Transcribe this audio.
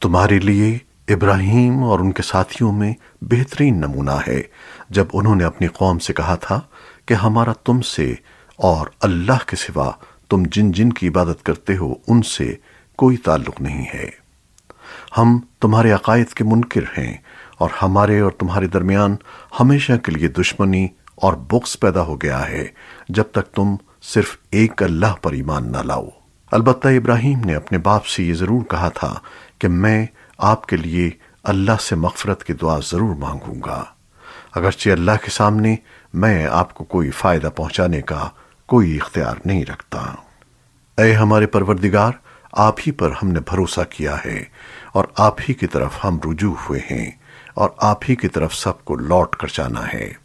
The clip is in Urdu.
تمہارے لیے ابراہیم اور ان کے ساتھیوں میں بہترین نمونہ ہے۔ جب انہوں نے اپنی قوم سے کہا تھا کہ ہمارا تم سے اور اللہ کے سوا تم جن جن کی عبادت کرتے ہو ان سے کوئی تعلق نہیں ہے۔ ہم تمہارے عقائد کے منکر ہیں اور ہمارے اور تمہارے درمیان ہمیشہ کے لیے دشمنی اور بغض پیدا ہو گیا ہے۔ جب تک تم صرف ایک اللہ پر ایمان نہ لاؤ۔ البتہ ابراہیم نے اپنے باپ سے یہ ضرور کہا تھا کہ میں آپ کے لیے اللہ سے مغفرت کی دعا ضرور مانگوں گا۔ اگرچہ اللہ کے سامنے میں آپ کو کوئی فائدہ پہنچانے کا کوئی اختیار نہیں رکھتا۔ اے ہمارے پروردگار، آپ ہی پر ہم نے بھروسہ کیا ہے اور آپ ہی کی طرف ہم رجوع ہوئے ہیں اور آپ ہی کی طرف سب کو لوٹ کر جانا ہے۔